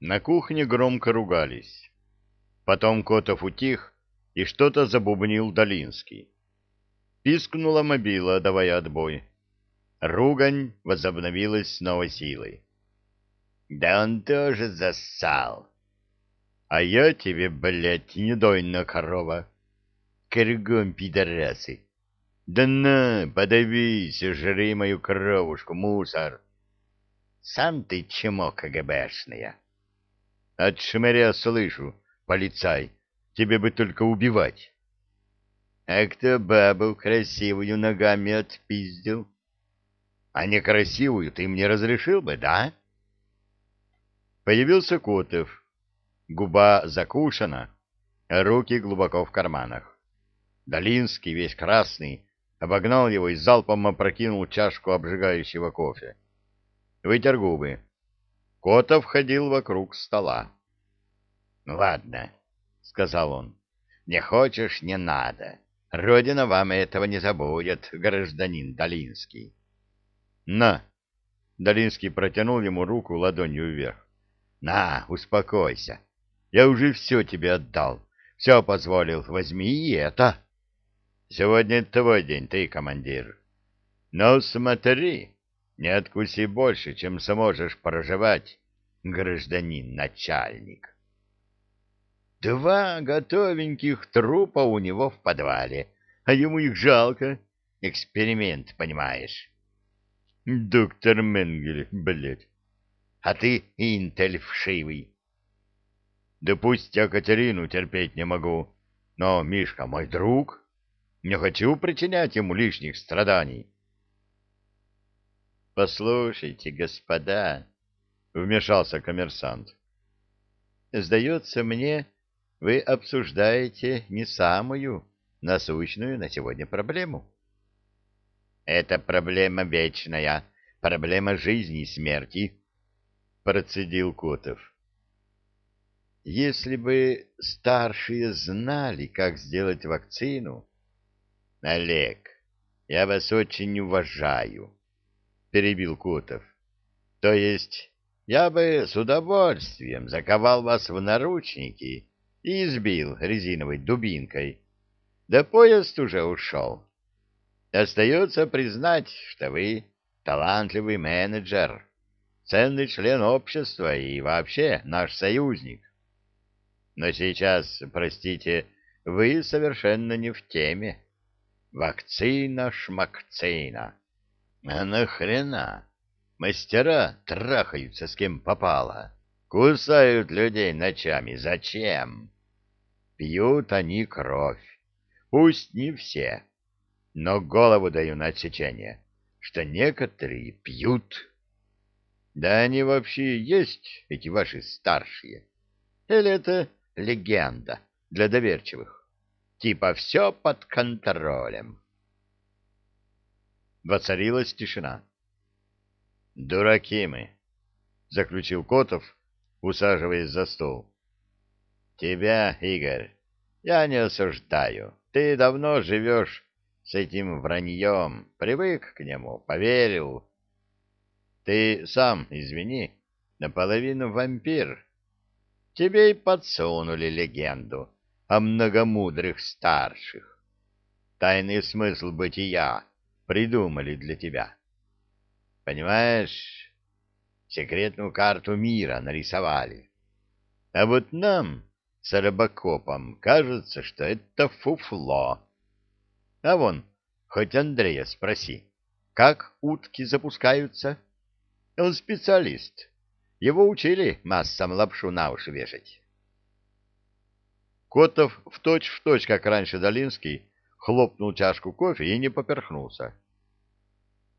На кухне громко ругались. Потом Котов утих и что-то забубнил Долинский. Пискнула мобила, давая отбой. Ругань возобновилась с новой силой. «Да он тоже зассал!» «А я тебе, блядь, не дойна корова!» «Кругом пидорасы!» «Да на, подавись, жри мою кровушку, мусор!» «Сам ты чмо КГБшная!» От шмыря слышу, полицай, тебе бы только убивать. А кто бабу красивую ногами отпиздил? А некрасивую ты мне разрешил бы, да? Появился Котов. Губа закушена, руки глубоко в карманах. Долинский, весь красный, обогнал его и залпом опрокинул чашку обжигающего кофе. Вытер губы. Котов ходил вокруг стола. — Ладно, — сказал он, — не хочешь — не надо. Родина вам этого не забудет, гражданин Долинский. — На! — Долинский протянул ему руку ладонью вверх. — На, успокойся. Я уже все тебе отдал. Все позволил. Возьми и это. Сегодня твой день, ты командир. Но смотри, не откуси больше, чем сможешь проживать, гражданин начальник. Два готовеньких трупа у него в подвале, а ему их жалко. Эксперимент, понимаешь? Доктор Менгель, блядь. А ты интель вшивый. Да пусть я Катерину терпеть не могу, но Мишка мой друг. Не хочу причинять ему лишних страданий. «Послушайте, господа», — вмешался коммерсант, — «сдается мне, вы обсуждаете не самую насущную на сегодня проблему». «Это проблема вечная, проблема жизни и смерти», — процедил Котов. «Если бы старшие знали, как сделать вакцину...» «Олег, я вас очень уважаю», — перебил Котов. — То есть я бы с удовольствием заковал вас в наручники и избил резиновой дубинкой. Да поезд уже ушел. Остается признать, что вы талантливый менеджер, ценный член общества и вообще наш союзник. Но сейчас, простите, вы совершенно не в теме. Вакцина-шмакцина. А нахрена? Мастера трахаются с кем попало. Кусают людей ночами. Зачем? Пьют они кровь. Пусть не все, но голову даю на отсечение, что некоторые пьют. Да они вообще есть, эти ваши старшие. Или это легенда для доверчивых? Типа все под контролем. Воцарилась тишина. «Дураки мы», — заключил Котов, усаживаясь за стол. «Тебя, Игорь, я не осуждаю. Ты давно живешь с этим враньем, привык к нему, поверил. Ты сам, извини, наполовину вампир. Тебе и подсунули легенду о многомудрых старших. Тайный смысл бытия придумали для тебя. Понимаешь, секретную карту мира нарисовали. А вот нам, с Рыбакопом, кажется, что это фуфло. А вон, хоть Андрея спроси, как утки запускаются? Он специалист. Его учили массам лапшу на уши вешать. Котов в точь-в точь, как раньше Долинский, хлопнул чашку кофе и не поперхнулся.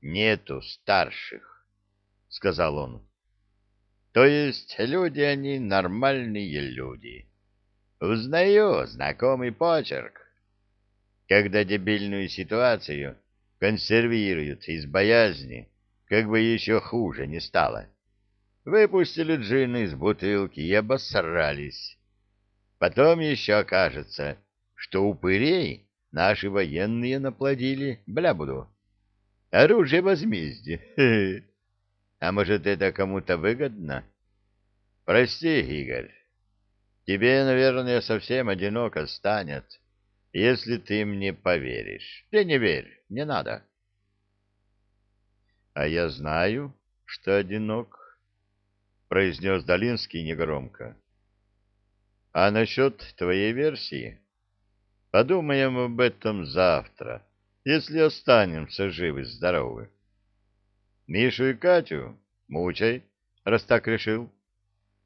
«Нету старших», — сказал он. «То есть люди они нормальные люди. Узнаю знакомый почерк. Когда дебильную ситуацию консервируют из боязни, как бы еще хуже не стало. Выпустили джин из бутылки и обосрались. Потом еще окажется, что упырей Наши военные наплодили, бля буду. Оружие возмездия. А может, это кому-то выгодно? Прости, Игорь. Тебе, наверное, совсем одиноко станет, если ты мне поверишь. Ты не верь, не надо. — А я знаю, что одинок, — произнес Долинский негромко. — А насчет твоей версии? Подумаем об этом завтра, если останемся живы-здоровы. Мишу и Катю мучай, раз так решил.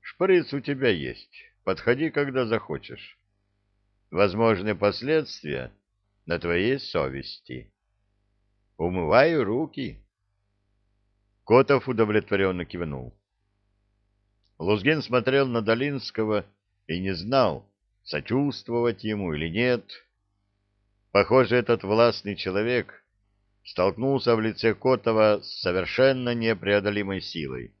Шприц у тебя есть, подходи, когда захочешь. Возможны последствия на твоей совести. Умываю руки. Котов удовлетворенно кивнул. Лузгин смотрел на Долинского и не знал, сочувствовать ему или нет. Похоже, этот властный человек столкнулся в лице Котова с совершенно непреодолимой силой.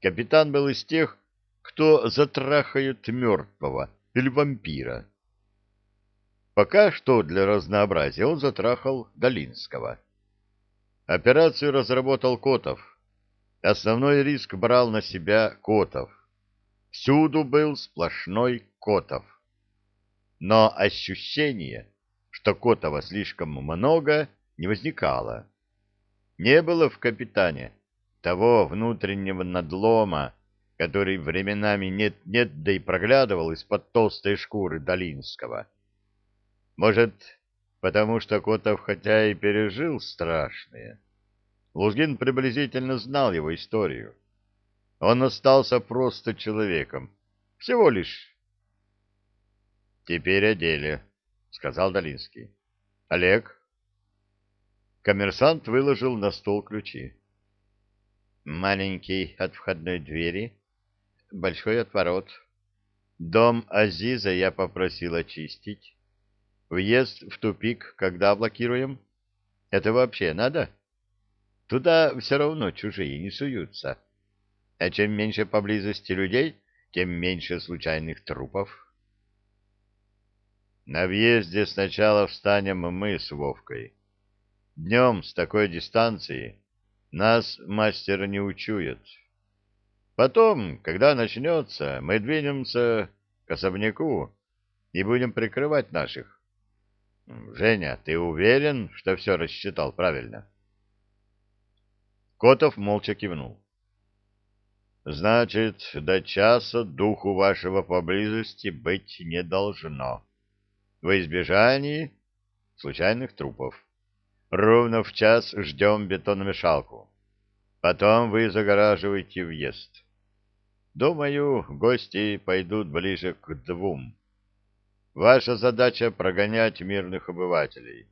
Капитан был из тех, кто затрахает мертвого или вампира. Пока что для разнообразия он затрахал Долинского. Операцию разработал Котов. Основной риск брал на себя Котов. Всюду был сплошной Котов. Но ощущение, что Котова слишком много, не возникало. Не было в капитане того внутреннего надлома, который временами нет-нет, да и проглядывал из-под толстой шкуры Долинского. Может, потому что Котов хотя и пережил страшное. Лузгин приблизительно знал его историю. Он остался просто человеком. Всего лишь. «Теперь о деле», — сказал Долинский. «Олег?» Коммерсант выложил на стол ключи. «Маленький от входной двери, большой от ворот. Дом Азиза я попросил очистить. Въезд в тупик когда блокируем? Это вообще надо? Туда все равно чужие не суются. А чем меньше поблизости людей, тем меньше случайных трупов. На въезде сначала встанем мы с Вовкой. Днем с такой дистанции нас мастер не учует. Потом, когда начнется, мы двинемся к особняку и будем прикрывать наших. Женя, ты уверен, что все рассчитал правильно? Котов молча кивнул. Значит, до часа духу вашего поблизости быть не должно. Во избежании случайных трупов. Ровно в час ждем бетономешалку. Потом вы загораживаете въезд. Думаю, гости пойдут ближе к двум. Ваша задача — прогонять мирных обывателей.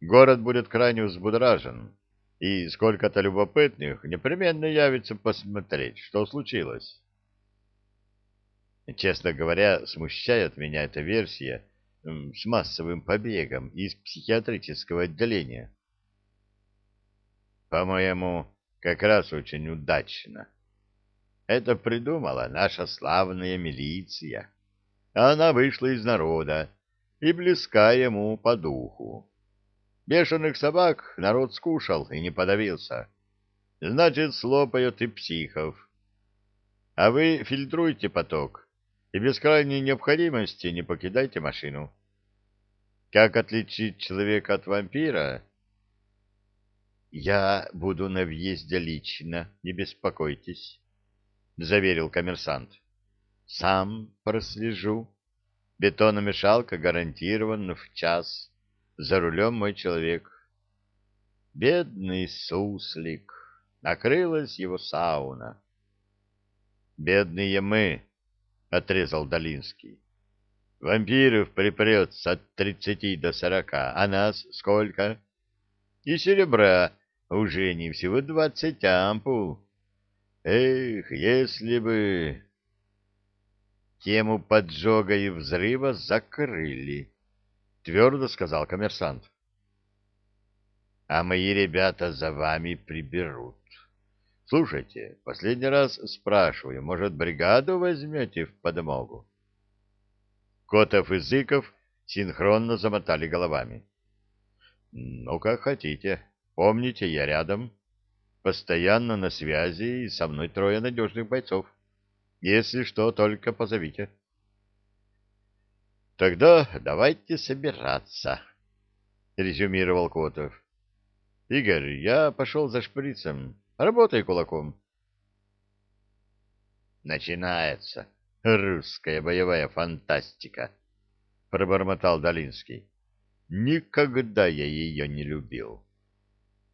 Город будет крайне взбудражен, и сколько-то любопытных непременно явится посмотреть, что случилось. Честно говоря, смущает меня эта версия с массовым побегом из психиатрического отделения. По-моему, как раз очень удачно. Это придумала наша славная милиция она вышла из народа и близка ему по духу. Бешеных собак народ скушал и не подавился. Значит, слопают и психов. А вы фильтруйте поток и без крайней необходимости не покидайте машину. Как отличить человека от вампира? Я буду на въезде лично, не беспокойтесь, — заверил коммерсант. Сам прослежу. Бетономешалка гарантирован в час. За рулем мой человек. Бедный суслик. Накрылась его сауна. Бедные мы, — отрезал Долинский. Вампиров припрется от тридцати до сорока, а нас сколько? И серебра уже не всего двадцать ампул. Эх, если бы... Тему поджога и взрыва закрыли, — твердо сказал коммерсант. — А мои ребята за вами приберут. Слушайте, последний раз спрашиваю, может, бригаду возьмете в подмогу? Котов и Зыков синхронно замотали головами. — Ну, как хотите. Помните, я рядом. Постоянно на связи и со мной трое надежных бойцов. Если что, только позовите. — Тогда давайте собираться, — резюмировал Котов. — Игорь, я пошел за шприцем. Работай кулаком. Начинается русская боевая фантастика, — пробормотал Долинский. Никогда я ее не любил.